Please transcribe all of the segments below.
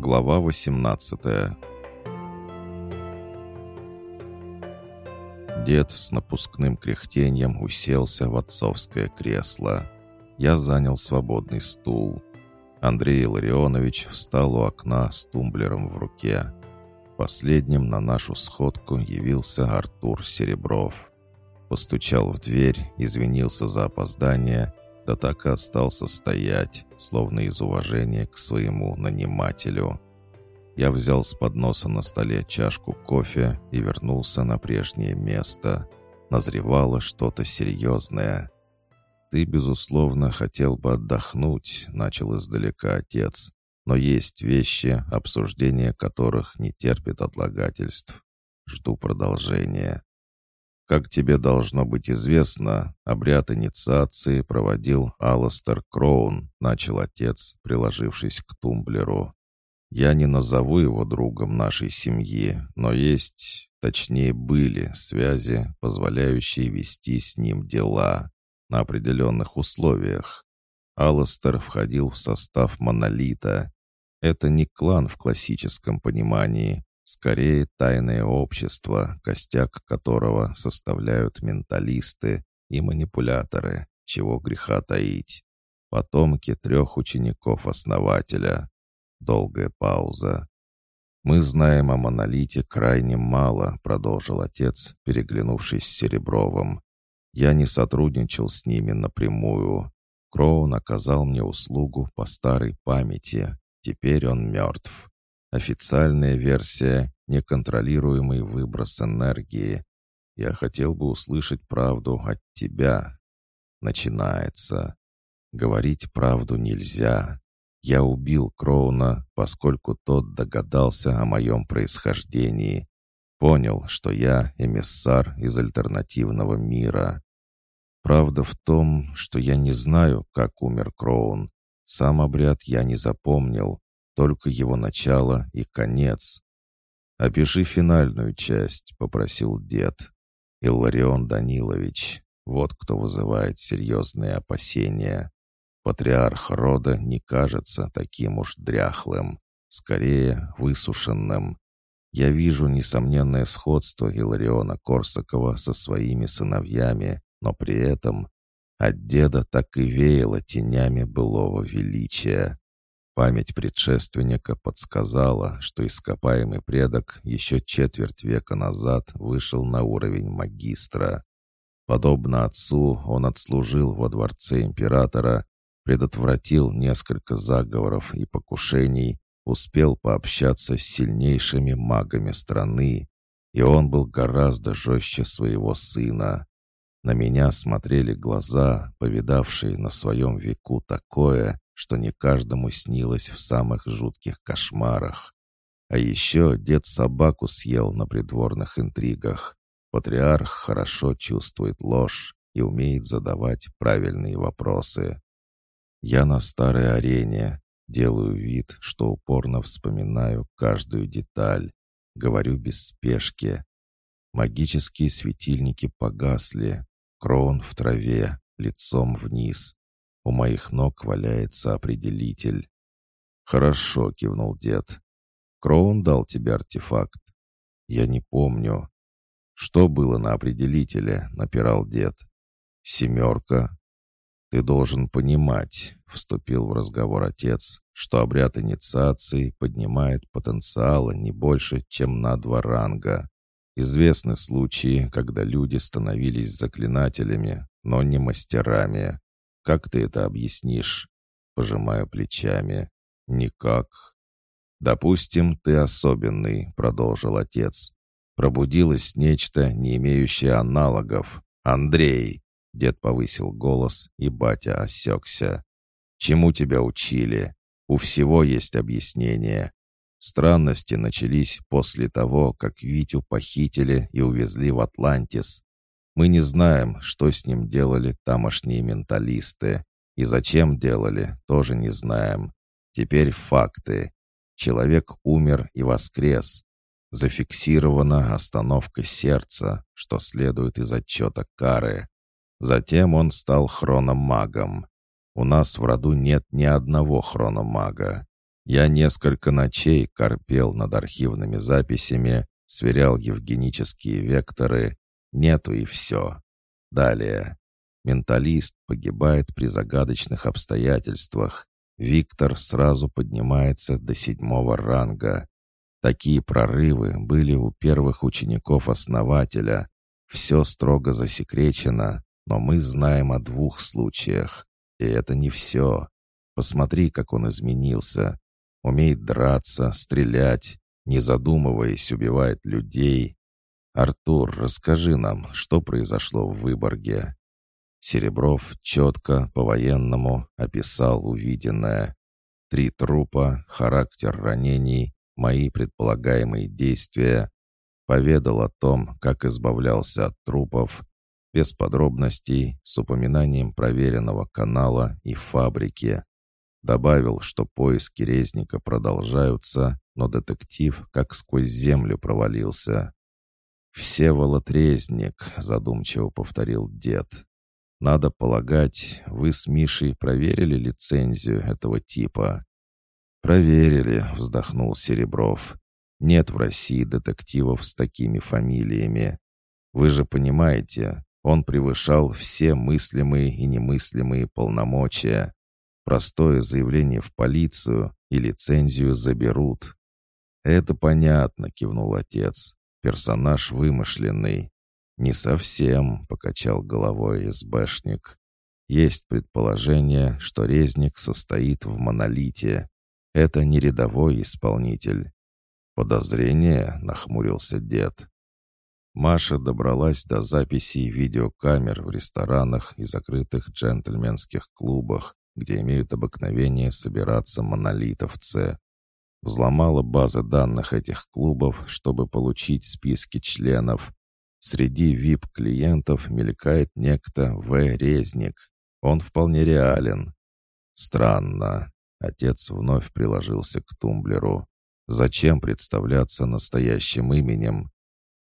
Глава 18 Дед с напускным кряхтением уселся в отцовское кресло. Я занял свободный стул. Андрей Ларионович встал у окна с тумблером в руке. Последним на нашу сходку явился Артур Серебров. Постучал в дверь, извинился за опоздание, да так и остался стоять, словно из уважения к своему нанимателю. Я взял с подноса на столе чашку кофе и вернулся на прежнее место. Назревало что-то серьезное. «Ты, безусловно, хотел бы отдохнуть», — начал издалека отец. «Но есть вещи, обсуждение которых не терпит отлагательств. Жду продолжения». Как тебе должно быть известно, обряд инициации проводил Алластер Кроун, начал отец, приложившись к тумблеру. Я не назову его другом нашей семьи, но есть, точнее были, связи, позволяющие вести с ним дела на определенных условиях. Алластер входил в состав монолита. Это не клан в классическом понимании, Скорее, тайное общество, костяк которого составляют менталисты и манипуляторы, чего греха таить. Потомки трех учеников основателя. Долгая пауза. «Мы знаем о монолите крайне мало», — продолжил отец, переглянувшись с Серебровым. «Я не сотрудничал с ними напрямую. Кроун оказал мне услугу по старой памяти. Теперь он мертв. Официальная версия — неконтролируемый выброс энергии. Я хотел бы услышать правду от тебя. Начинается. Говорить правду нельзя. Я убил Кроуна, поскольку тот догадался о моем происхождении. Понял, что я эмиссар из альтернативного мира. Правда в том, что я не знаю, как умер Кроун. Сам обряд я не запомнил, только его начало и конец. «Опиши финальную часть», — попросил дед. Илларион Данилович, вот кто вызывает серьезные опасения. Патриарх рода не кажется таким уж дряхлым, скорее высушенным. Я вижу несомненное сходство Илариона Корсакова со своими сыновьями, но при этом от деда так и веяло тенями былого величия. Память предшественника подсказала, что ископаемый предок еще четверть века назад вышел на уровень магистра. Подобно отцу, он отслужил во дворце императора, предотвратил несколько заговоров и покушений, успел пообщаться с сильнейшими магами страны, и он был гораздо жестче своего сына. На меня смотрели глаза, повидавшие на своем веку такое, что не каждому снилось в самых жутких кошмарах. А еще дед собаку съел на придворных интригах. Патриарх хорошо чувствует ложь и умеет задавать правильные вопросы. Я на старой арене, делаю вид, что упорно вспоминаю каждую деталь, говорю без спешки. Магические светильники погасли, крон в траве, лицом вниз. У моих ног валяется определитель. «Хорошо», — кивнул дед. «Кроун дал тебе артефакт?» «Я не помню». «Что было на определителе?» — напирал дед. «Семерка». «Ты должен понимать», — вступил в разговор отец, «что обряд инициации поднимает потенциала не больше, чем на два ранга. Известны случаи, когда люди становились заклинателями, но не мастерами. Как ты это объяснишь?» Пожимая плечами. «Никак». «Допустим, ты особенный», — продолжил отец. «Пробудилось нечто, не имеющее аналогов. Андрей!» Дед повысил голос, и батя осекся. «Чему тебя учили? У всего есть объяснение. Странности начались после того, как Витю похитили и увезли в Атлантис. Мы не знаем, что с ним делали тамошние менталисты. И зачем делали, тоже не знаем. Теперь факты. Человек умер и воскрес. Зафиксирована остановка сердца, что следует из отчета Кары. Затем он стал хрономагом. У нас в роду нет ни одного хрономага. Я несколько ночей корпел над архивными записями, сверял евгенические векторы. Нету и все. Далее. Менталист погибает при загадочных обстоятельствах. Виктор сразу поднимается до седьмого ранга. Такие прорывы были у первых учеников основателя. Все строго засекречено, но мы знаем о двух случаях. И это не все. Посмотри, как он изменился. Умеет драться, стрелять, не задумываясь, убивает людей. Артур, расскажи нам, что произошло в Выборге. Серебров четко, по-военному описал увиденное. Три трупа, характер ранений, мои предполагаемые действия. Поведал о том, как избавлялся от трупов, без подробностей, с упоминанием проверенного канала и фабрики. Добавил, что поиски резника продолжаются, но детектив как сквозь землю провалился. «Всеволод Резник», — задумчиво повторил дед. «Надо полагать, вы с Мишей проверили лицензию этого типа?» «Проверили», — вздохнул Серебров. «Нет в России детективов с такими фамилиями. Вы же понимаете, он превышал все мыслимые и немыслимые полномочия. Простое заявление в полицию и лицензию заберут. «Это понятно», — кивнул отец. «Персонаж вымышленный». «Не совсем», — покачал головой СБшник. «Есть предположение, что резник состоит в монолите. Это не рядовой исполнитель». «Подозрение?» — нахмурился дед. Маша добралась до записей видеокамер в ресторанах и закрытых джентльменских клубах, где имеют обыкновение собираться монолитовцы. Взломала базы данных этих клубов, чтобы получить списки членов. Среди VIP-клиентов мелькает некто В. Резник. Он вполне реален. Странно. Отец вновь приложился к тумблеру. Зачем представляться настоящим именем?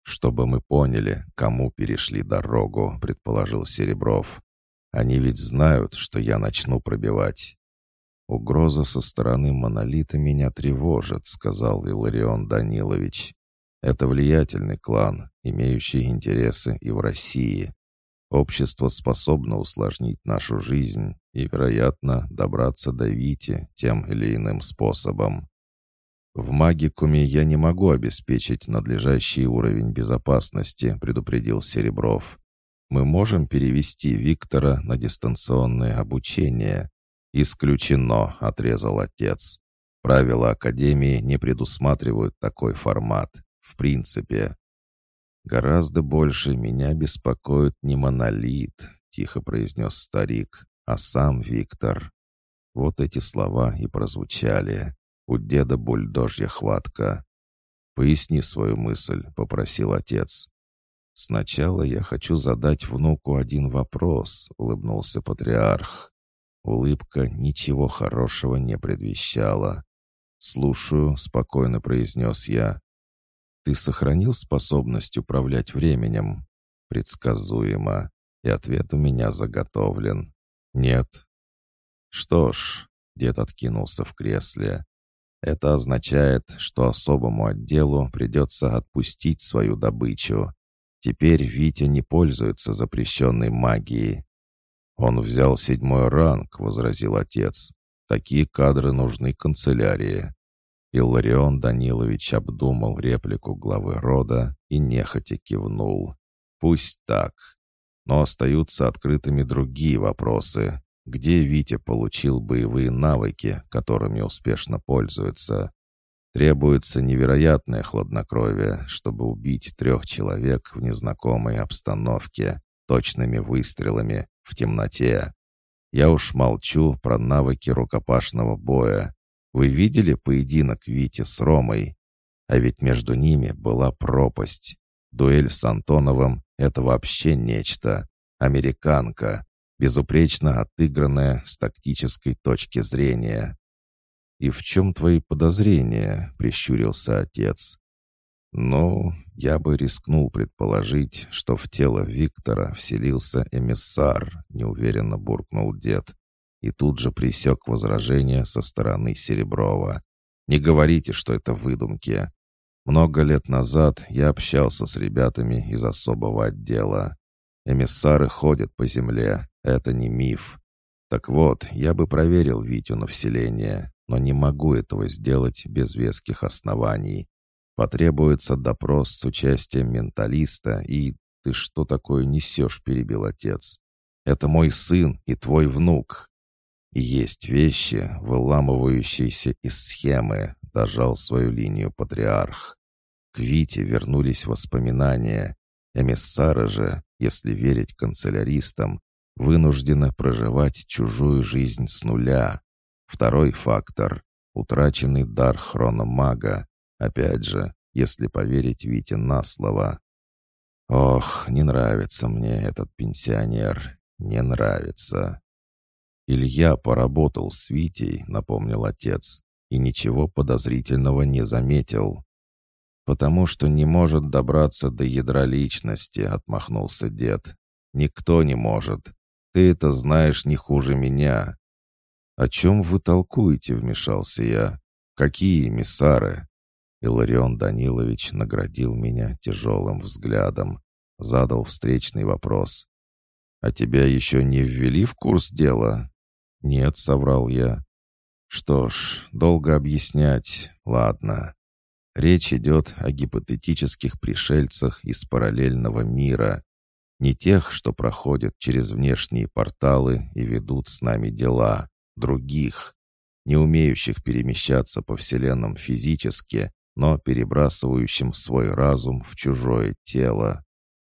Чтобы мы поняли, кому перешли дорогу, предположил Серебров. Они ведь знают, что я начну пробивать. «Угроза со стороны монолита меня тревожит», — сказал Иларион Данилович. «Это влиятельный клан, имеющий интересы и в России. Общество способно усложнить нашу жизнь и, вероятно, добраться до Вити тем или иным способом. В магикуме я не могу обеспечить надлежащий уровень безопасности», — предупредил Серебров. «Мы можем перевести Виктора на дистанционное обучение, «Исключено», — отрезал отец. «Правила Академии не предусматривают такой формат. В принципе». «Гораздо больше меня беспокоит не монолит», — тихо произнес старик, «а сам Виктор». Вот эти слова и прозвучали. У деда бульдожья хватка. «Поясни свою мысль», — попросил отец. «Сначала я хочу задать внуку один вопрос», — улыбнулся патриарх. Улыбка ничего хорошего не предвещала. «Слушаю», — спокойно произнес я. «Ты сохранил способность управлять временем?» «Предсказуемо. И ответ у меня заготовлен. Нет». «Что ж», — дед откинулся в кресле, «это означает, что особому отделу придется отпустить свою добычу. Теперь Витя не пользуется запрещенной магией, «Он взял седьмой ранг», — возразил отец. «Такие кадры нужны канцелярии». Илларион Данилович обдумал реплику главы рода и нехотя кивнул. «Пусть так. Но остаются открытыми другие вопросы. Где Витя получил боевые навыки, которыми успешно пользуется? Требуется невероятное хладнокровие, чтобы убить трех человек в незнакомой обстановке, точными выстрелами, в темноте. Я уж молчу про навыки рукопашного боя. Вы видели поединок Вити с Ромой? А ведь между ними была пропасть. Дуэль с Антоновым — это вообще нечто. Американка, безупречно отыгранная с тактической точки зрения. «И в чем твои подозрения?» — прищурился отец. «Ну, я бы рискнул предположить, что в тело Виктора вселился эмиссар», — неуверенно буркнул дед. и тут же пресек возражение со стороны Сереброва. «Не говорите, что это выдумки. Много лет назад я общался с ребятами из особого отдела. Эмиссары ходят по земле, это не миф. Так вот, я бы проверил Витю на вселение, но не могу этого сделать без веских оснований. Потребуется допрос с участием менталиста и... «Ты что такое несешь?» — перебил отец. «Это мой сын и твой внук. И есть вещи, выламывающиеся из схемы», — дожал свою линию патриарх. К Вите вернулись воспоминания. Эмиссары же, если верить канцеляристам, вынуждены проживать чужую жизнь с нуля. Второй фактор — утраченный дар хрономага. Опять же, если поверить Вите на слово. Ох, не нравится мне этот пенсионер. Не нравится. Илья поработал с Витей, напомнил отец, и ничего подозрительного не заметил. «Потому что не может добраться до ядра личности», — отмахнулся дед. «Никто не может. Ты это знаешь не хуже меня». «О чем вы толкуете?» — вмешался я. «Какие эмиссары?» Иларион Данилович наградил меня тяжелым взглядом, задал встречный вопрос. «А тебя еще не ввели в курс дела?» «Нет», — соврал я. «Что ж, долго объяснять. Ладно. Речь идет о гипотетических пришельцах из параллельного мира. Не тех, что проходят через внешние порталы и ведут с нами дела. Других. Не умеющих перемещаться по вселенным физически, но перебрасывающим свой разум в чужое тело.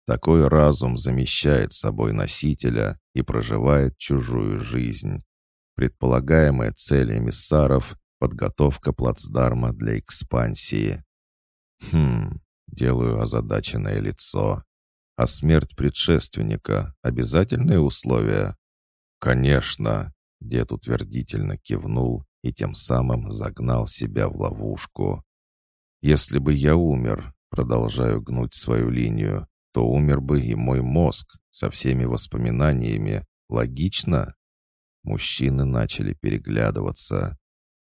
Такой разум замещает собой носителя и проживает чужую жизнь. Предполагаемая цель эмиссаров — подготовка плацдарма для экспансии. Хм, делаю озадаченное лицо. А смерть предшественника — обязательное условие? Конечно, дед утвердительно кивнул и тем самым загнал себя в ловушку. Если бы я умер, продолжаю гнуть свою линию, то умер бы и мой мозг со всеми воспоминаниями. Логично? Мужчины начали переглядываться.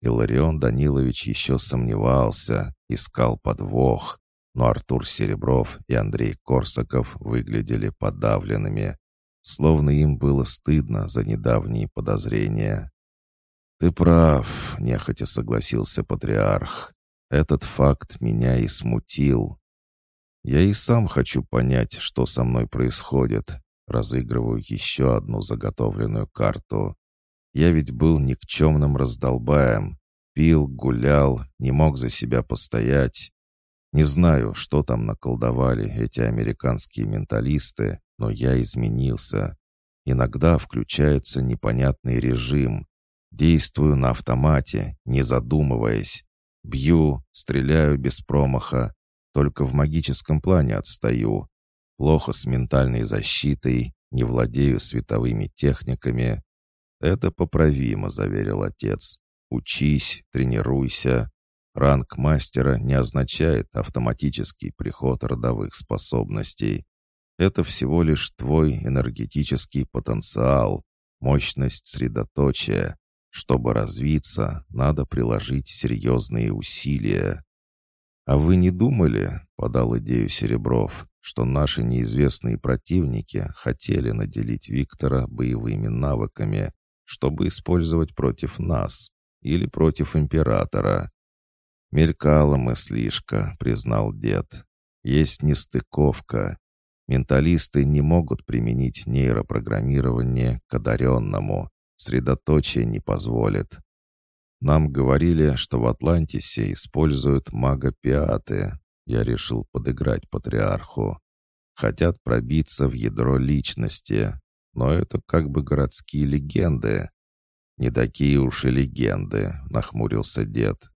Иларион Данилович еще сомневался, искал подвох, но Артур Серебров и Андрей Корсаков выглядели подавленными, словно им было стыдно за недавние подозрения. «Ты прав», — нехотя согласился патриарх. Этот факт меня и смутил. Я и сам хочу понять, что со мной происходит. Разыгрываю еще одну заготовленную карту. Я ведь был никчемным раздолбаем. Пил, гулял, не мог за себя постоять. Не знаю, что там наколдовали эти американские менталисты, но я изменился. Иногда включается непонятный режим. Действую на автомате, не задумываясь. Бью, стреляю без промаха. Только в магическом плане отстаю. Плохо с ментальной защитой, не владею световыми техниками. Это поправимо, заверил отец. Учись, тренируйся. Ранг мастера не означает автоматический приход родовых способностей. Это всего лишь твой энергетический потенциал, мощность средоточия. Чтобы развиться, надо приложить серьезные усилия. «А вы не думали, — подал идею Серебров, — что наши неизвестные противники хотели наделить Виктора боевыми навыками, чтобы использовать против нас или против императора?» «Мелькала мыслишка», — признал дед. «Есть нестыковка. Менталисты не могут применить нейропрограммирование к одаренному, Средоточие не позволит. Нам говорили, что в Атлантисе используют мага-пиаты. Я решил подыграть патриарху. Хотят пробиться в ядро личности. Но это как бы городские легенды. Не такие уж и легенды, нахмурился дед.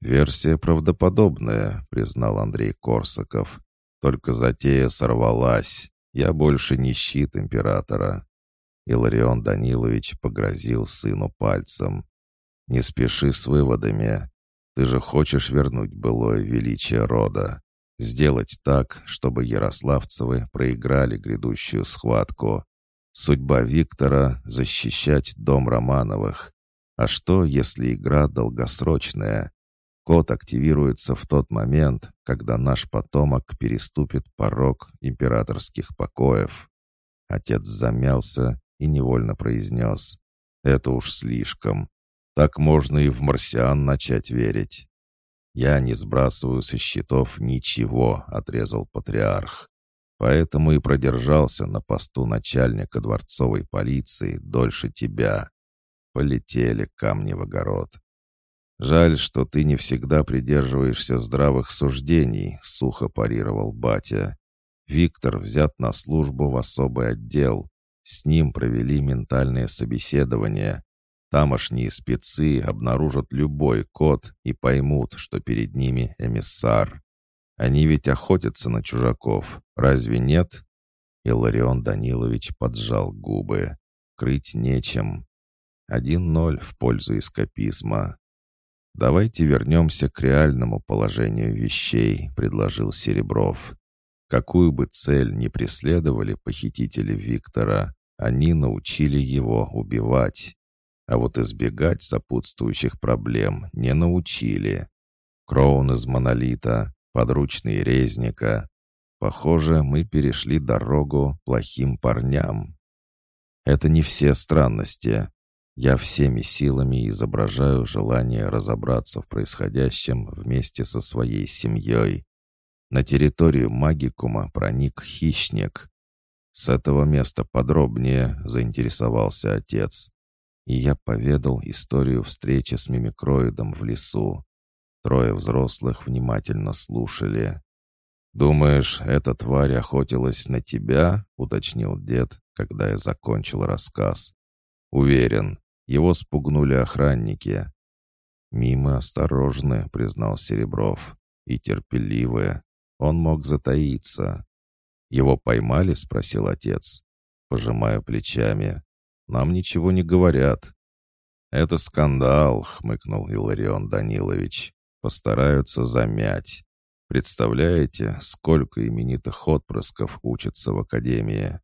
«Версия правдоподобная», — признал Андрей Корсаков. «Только затея сорвалась. Я больше не щит императора. Иларион Данилович погрозил сыну пальцем. «Не спеши с выводами. Ты же хочешь вернуть былое величие рода. Сделать так, чтобы ярославцевы проиграли грядущую схватку. Судьба Виктора — защищать дом Романовых. А что, если игра долгосрочная? Код активируется в тот момент, когда наш потомок переступит порог императорских покоев. Отец замялся и невольно произнес. «Это уж слишком. Так можно и в марсиан начать верить». «Я не сбрасываю со счетов ничего», — отрезал патриарх. «Поэтому и продержался на посту начальника дворцовой полиции дольше тебя. Полетели камни в огород». «Жаль, что ты не всегда придерживаешься здравых суждений», — сухо парировал батя. «Виктор взят на службу в особый отдел. С ним провели ментальное собеседование. Тамошние спецы обнаружат любой код и поймут, что перед ними эмиссар. Они ведь охотятся на чужаков, разве нет?» Иларион Данилович поджал губы. «Крыть нечем. Один ноль в пользу эскапизма. «Давайте вернемся к реальному положению вещей», — предложил Серебров. Какую бы цель ни преследовали похитители Виктора, они научили его убивать. А вот избегать сопутствующих проблем не научили. Кроун из монолита, подручный резника. Похоже, мы перешли дорогу плохим парням. Это не все странности. Я всеми силами изображаю желание разобраться в происходящем вместе со своей семьей. На территорию магикума проник хищник. С этого места подробнее заинтересовался отец. И я поведал историю встречи с мимикроидом в лесу. Трое взрослых внимательно слушали. «Думаешь, эта тварь охотилась на тебя?» — уточнил дед, когда я закончил рассказ. «Уверен, его спугнули охранники. «Мимо осторожны», — признал Серебров. «И терпеливые. Он мог затаиться». «Его поймали?» — спросил отец. Пожимаю плечами. «Нам ничего не говорят». «Это скандал», — хмыкнул Иларион Данилович. «Постараются замять. Представляете, сколько именитых отпрысков учатся в академии?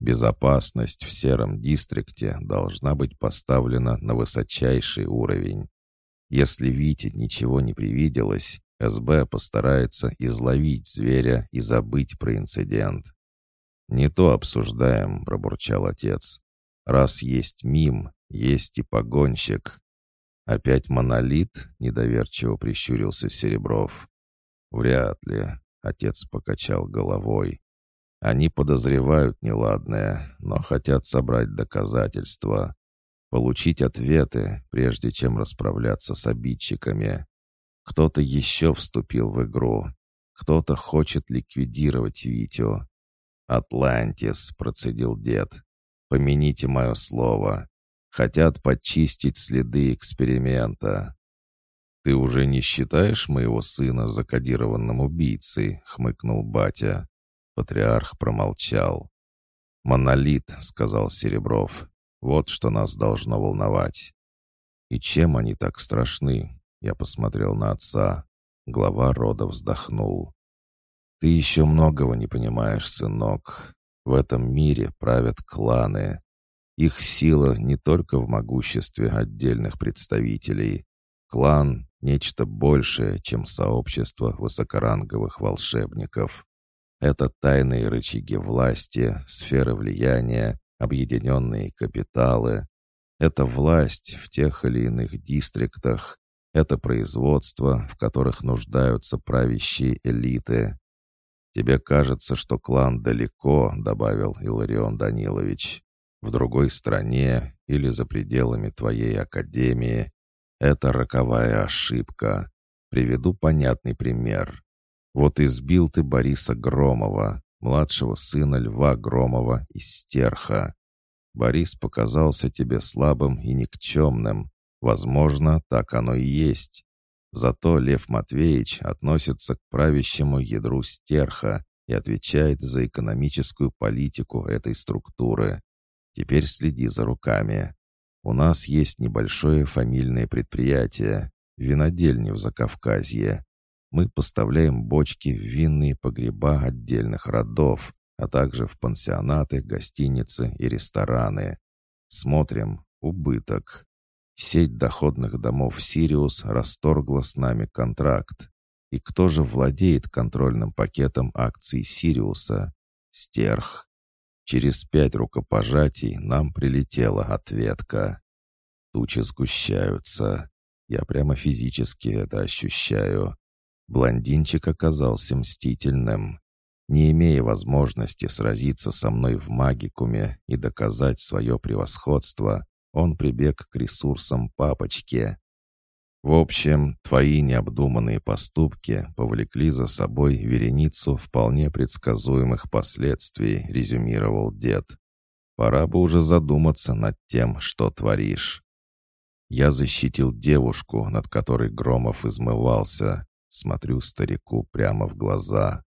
Безопасность в сером дистрикте должна быть поставлена на высочайший уровень. Если Вите ничего не привиделось, СБ постарается изловить зверя и забыть про инцидент. «Не то обсуждаем», — пробурчал отец. «Раз есть мим, есть и погонщик». «Опять монолит?» — недоверчиво прищурился Серебров. «Вряд ли», — отец покачал головой. Они подозревают неладное, но хотят собрать доказательства, получить ответы, прежде чем расправляться с обидчиками. Кто-то еще вступил в игру, кто-то хочет ликвидировать Витю. «Атлантис», — процедил дед, — «помяните мое слово. Хотят подчистить следы эксперимента». «Ты уже не считаешь моего сына закодированным убийцей?» — хмыкнул батя. Патриарх промолчал. «Монолит», — сказал Серебров. «Вот что нас должно волновать». «И чем они так страшны?» Я посмотрел на отца. Глава рода вздохнул. «Ты еще многого не понимаешь, сынок. В этом мире правят кланы. Их сила не только в могуществе отдельных представителей. Клан — нечто большее, чем сообщество высокоранговых волшебников. Это тайные рычаги власти, сферы влияния, объединенные капиталы. Это власть в тех или иных дистриктах. Это производство, в которых нуждаются правящие элиты. «Тебе кажется, что клан далеко», — добавил Иларион Данилович. «В другой стране или за пределами твоей академии. Это роковая ошибка. Приведу понятный пример. Вот избил ты Бориса Громова, младшего сына Льва Громова из Стерха. Борис показался тебе слабым и никчемным. Возможно, так оно и есть. Зато Лев Матвеевич относится к правящему ядру Стерха и отвечает за экономическую политику этой структуры. Теперь следи за руками. У нас есть небольшое фамильное предприятие, винодельня в Закавказье мы поставляем бочки в винные погреба отдельных родов, а также в пансионаты, гостиницы и рестораны. Смотрим, убыток. Сеть доходных домов «Сириус» расторгла с нами контракт. И кто же владеет контрольным пакетом акций «Сириуса»? Стерх. Через пять рукопожатий нам прилетела ответка. Тучи сгущаются. Я прямо физически это ощущаю. Блондинчик оказался мстительным. Не имея возможности сразиться со мной в магикуме и доказать свое превосходство, он прибег к ресурсам папочки. В общем, твои необдуманные поступки повлекли за собой вереницу вполне предсказуемых последствий, резюмировал дед. Пора бы уже задуматься над тем, что творишь. Я защитил девушку, над которой Громов измывался. Смотрю старику прямо в глаза.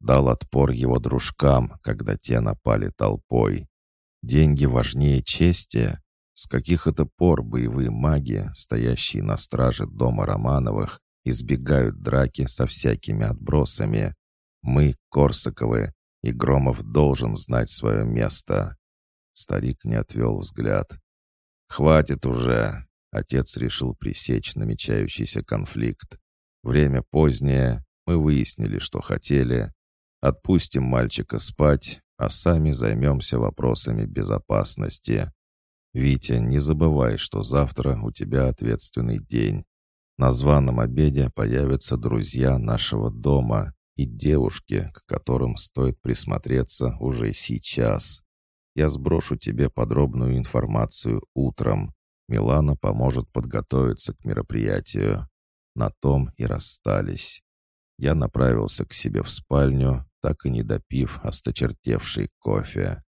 Дал отпор его дружкам, когда те напали толпой. Деньги важнее чести. С каких это пор боевые маги, стоящие на страже дома Романовых, избегают драки со всякими отбросами? Мы, Корсаковы, и Громов должен знать свое место. Старик не отвел взгляд. «Хватит уже!» Отец решил пресечь намечающийся конфликт. Время позднее, мы выяснили, что хотели. Отпустим мальчика спать, а сами займемся вопросами безопасности. «Витя, не забывай, что завтра у тебя ответственный день. На званом обеде появятся друзья нашего дома и девушки, к которым стоит присмотреться уже сейчас. Я сброшу тебе подробную информацию утром. Милана поможет подготовиться к мероприятию. На том и расстались. Я направился к себе в спальню, так и не допив осточертевший кофе.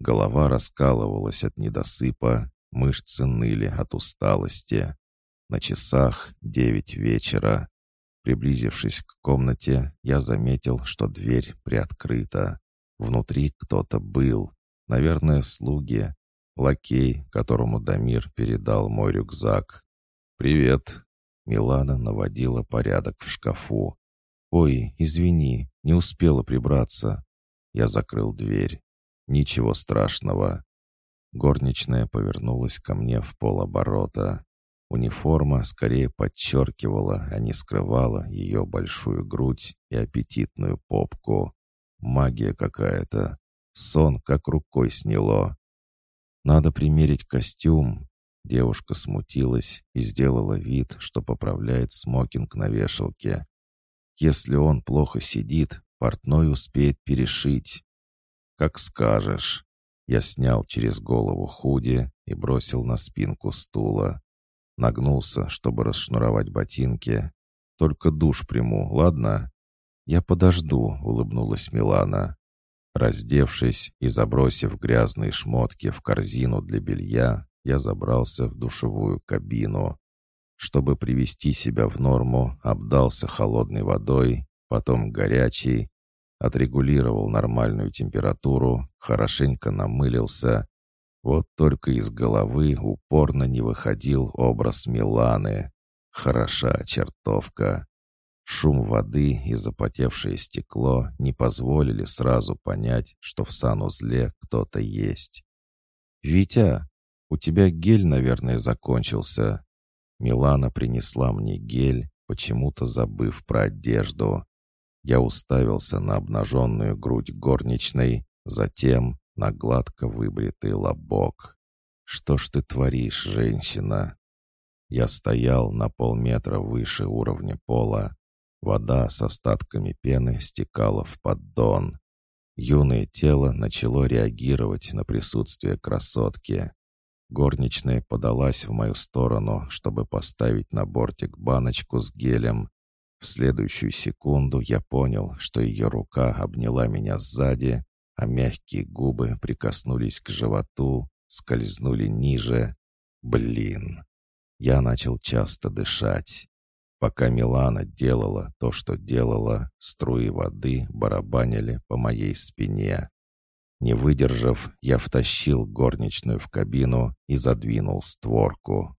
Голова раскалывалась от недосыпа, мышцы ныли от усталости. На часах девять вечера. Приблизившись к комнате, я заметил, что дверь приоткрыта. Внутри кто-то был. Наверное, слуги. Лакей, которому Дамир передал мой рюкзак. «Привет!» Милана наводила порядок в шкафу. «Ой, извини, не успела прибраться». Я закрыл дверь. «Ничего страшного». Горничная повернулась ко мне в полоборота. Униформа скорее подчеркивала, а не скрывала ее большую грудь и аппетитную попку. Магия какая-то. Сон как рукой сняло. «Надо примерить костюм». Девушка смутилась и сделала вид, что поправляет смокинг на вешалке. «Если он плохо сидит, портной успеет перешить». «Как скажешь». Я снял через голову худи и бросил на спинку стула. Нагнулся, чтобы расшнуровать ботинки. «Только душ приму, ладно?» «Я подожду», — улыбнулась Милана. Раздевшись и забросив грязные шмотки в корзину для белья, я забрался в душевую кабину. Чтобы привести себя в норму, обдался холодной водой, потом горячей, отрегулировал нормальную температуру, хорошенько намылился. Вот только из головы упорно не выходил образ Миланы. Хороша чертовка. Шум воды и запотевшее стекло не позволили сразу понять, что в санузле кто-то есть. «Витя, у тебя гель, наверное, закончился». Милана принесла мне гель, почему-то забыв про одежду. Я уставился на обнаженную грудь горничной, затем на гладко выбритый лобок. «Что ж ты творишь, женщина?» Я стоял на полметра выше уровня пола, Вода с остатками пены стекала в поддон. Юное тело начало реагировать на присутствие красотки. Горничная подалась в мою сторону, чтобы поставить на бортик баночку с гелем. В следующую секунду я понял, что ее рука обняла меня сзади, а мягкие губы прикоснулись к животу, скользнули ниже. Блин! Я начал часто дышать. Пока Милана делала то, что делала, струи воды барабанили по моей спине. Не выдержав, я втащил горничную в кабину и задвинул створку.